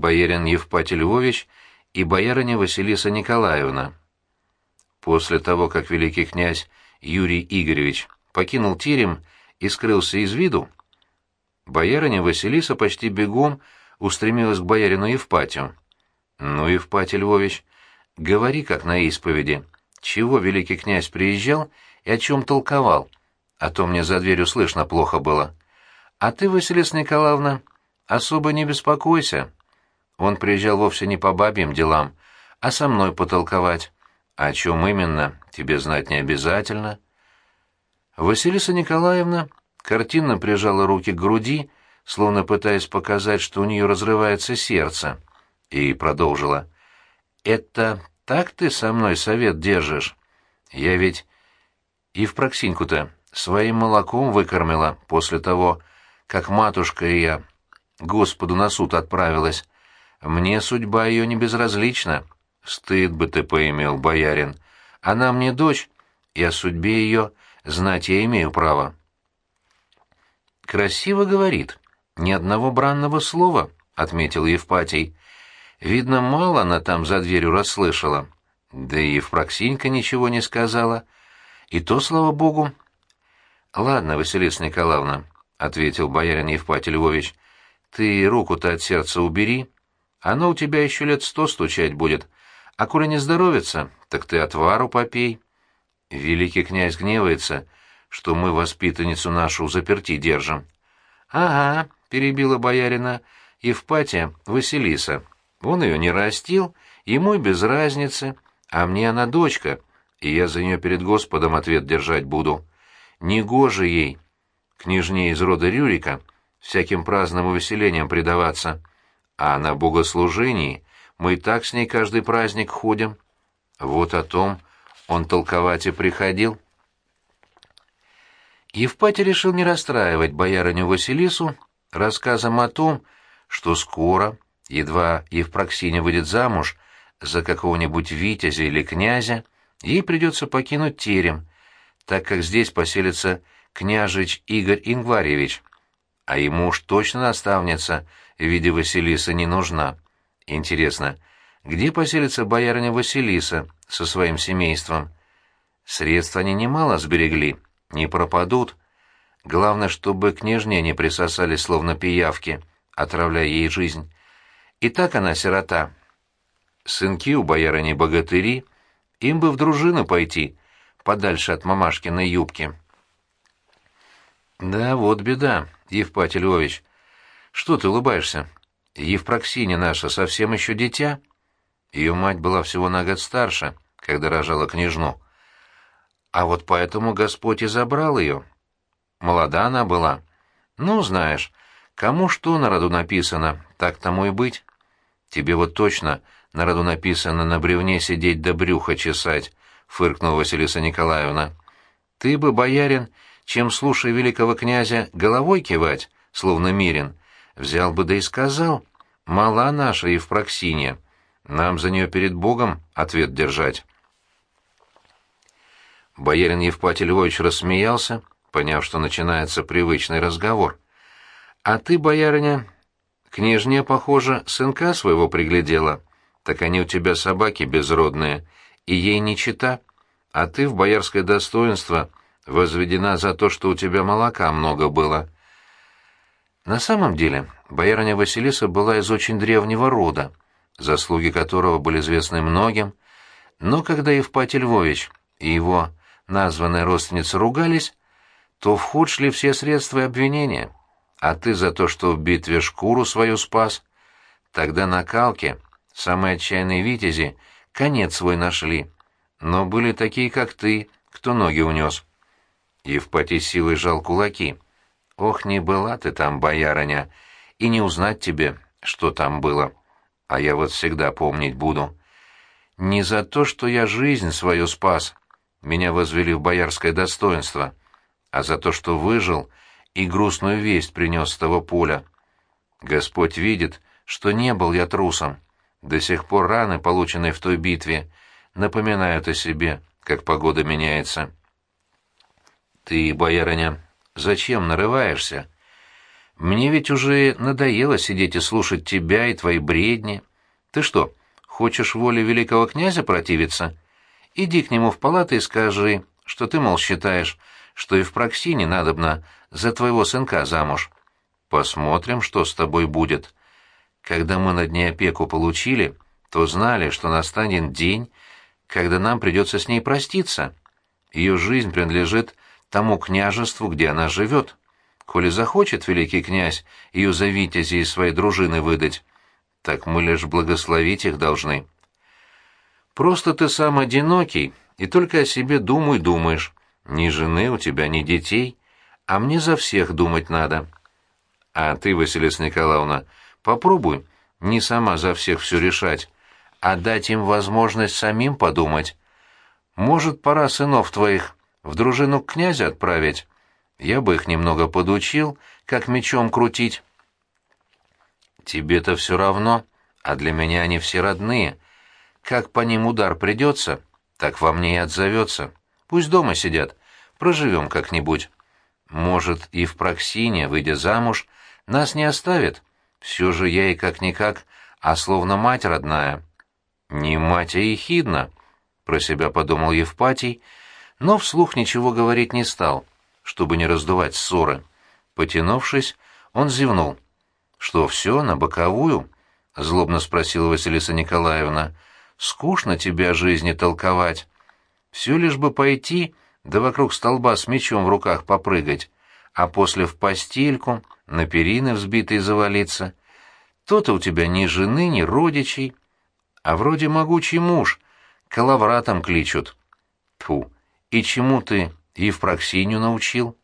боярин Евпатий Львович и боярыня Василиса Николаевна. После того, как великий князь Юрий Игоревич покинул терем и скрылся из виду, боярыня Василиса почти бегом устремилась к боярину Евпатию. «Ну, Евпатий Львович, говори, как на исповеди, чего великий князь приезжал и о чем толковал, а то мне за дверью слышно плохо было. А ты, Василиса Николаевна, особо не беспокойся. Он приезжал вовсе не по бабьим делам, а со мной потолковать. О чем именно, тебе знать не обязательно». Василиса Николаевна картинно прижала руки к груди, словно пытаясь показать, что у нее разрывается сердце, и продолжила. «Это так ты со мной совет держишь? Я ведь и в Проксиньку-то своим молоком выкормила после того, как матушка и я Господу на суд отправилась. Мне судьба ее не безразлична. Стыд бы ты поимел, боярин. Она мне дочь, и о судьбе ее знать я имею право. Красиво говорит. Ни одного бранного слова, — отметил Евпатий. Видно, мало она там за дверью расслышала. Да и Евпроксинька ничего не сказала. И то, слава богу. — Ладно, Василиса Николаевна, — ответил боярин Евпатий Львович, — ты руку-то от сердца убери. Оно у тебя еще лет сто стучать будет. А коли не здоровится, так ты отвару попей. Великий князь гневается, что мы воспитанницу нашу заперти держим. — Ага, — перебила боярина, — Евпатия Василиса. Он ее не растил, ему и без разницы, а мне она дочка, и я за нее перед Господом ответ держать буду. Негоже ей, княжне из рода Рюрика, всяким праздным увеселениям предаваться, а на богослужении мы и так с ней каждый праздник ходим. Вот о том он толковать и приходил. Евпатий решил не расстраивать боярыню Василису рассказом о том, что скоро, едва Евпроксиня выйдет замуж за какого-нибудь витязя или князя, ей придется покинуть терем, так как здесь поселится княжич Игорь Ингварьевич, а ему уж точно наставница в виде Василиса не нужна. Интересно, где поселится боярыня Василиса со своим семейством? Средств они немало сберегли, не пропадут. Главное, чтобы княжне не присосались словно пиявки, отравляя ей жизнь. И так она сирота. Сынки у боярыни богатыри, им бы в дружину пойти, подальше от мамашкиной юбки. Да, вот беда, Евпатий Львович. Что ты улыбаешься? Евпроксиня наша совсем еще дитя. Ее мать была всего на год старше, когда рожала княжну. А вот поэтому Господь и забрал ее. Молода она была. Ну, знаешь, кому что на роду написано, так тому и быть. Тебе вот точно на роду написано на бревне сидеть да брюха чесать, — фыркнула Василиса Николаевна. Ты бы, боярин, чем, слушая великого князя, головой кивать, словно мирен, взял бы да и сказал, мала наша Евпроксинья, нам за нее перед Богом ответ держать. Боярин Евпатий Львович рассмеялся, поняв, что начинается привычный разговор. «А ты, боярыня, княжне, похоже, сынка своего приглядела. Так они у тебя собаки безродные, и ей не чита. А ты в боярское достоинство возведена за то, что у тебя молока много было». На самом деле, боярыня Василиса была из очень древнего рода, заслуги которого были известны многим, но когда Евпатий Львович и его названные родственницы ругались, то в ход шли все средства и обвинения. А ты за то, что в битве шкуру свою спас. Тогда на Калке самые отчаянные витязи конец свой нашли. Но были такие, как ты, кто ноги унес. Евпатий силой жал кулаки. Ох, не была ты там, боярыня, и не узнать тебе, что там было. А я вот всегда помнить буду. Не за то, что я жизнь свою спас, меня возвели в боярское достоинство, а за то, что выжил и грустную весть принес с того поля. Господь видит, что не был я трусом. До сих пор раны, полученные в той битве, напоминают о себе, как погода меняется. Ты, боярыня, зачем нарываешься? Мне ведь уже надоело сидеть и слушать тебя и твои бредни. Ты что, хочешь воле великого князя противиться? Иди к нему в палату и скажи, что ты, мол, считаешь, что и в Проксине надобно за твоего сынка замуж. Посмотрим, что с тобой будет. Когда мы над ней опеку получили, то знали, что настанет день, когда нам придется с ней проститься. Ее жизнь принадлежит тому княжеству, где она живет. Коли захочет великий князь ее за витязи из своей дружины выдать, так мы лишь благословить их должны. Просто ты сам одинокий и только о себе думай думаешь. Ни жены у тебя, ни детей, а мне за всех думать надо. А ты, Василиса Николаевна, попробуй не сама за всех все решать, а дать им возможность самим подумать. Может, пора сынов твоих в дружину к князю отправить? Я бы их немного подучил, как мечом крутить. Тебе-то все равно, а для меня они все родные. Как по ним удар придется, так во мне и отзовется. Пусть дома сидят, проживем как-нибудь. Может, и в Проксине, выйдя замуж, нас не оставят. Все же я и как-никак, а словно мать родная. Не мать, а ехидна, про себя подумал Евпатий, но вслух ничего говорить не стал чтобы не раздувать ссоры. Потянувшись, он зевнул. «Что, все, на боковую?» — злобно спросила Василиса Николаевна. «Скучно тебе о жизни толковать. Все лишь бы пойти, да вокруг столба с мечом в руках попрыгать, а после в постельку, на перины взбитые завалиться. То-то у тебя ни жены, ни родичей, а вроде могучий муж, калавратом кличут. Тьфу, и чему ты Евпроксинью научил.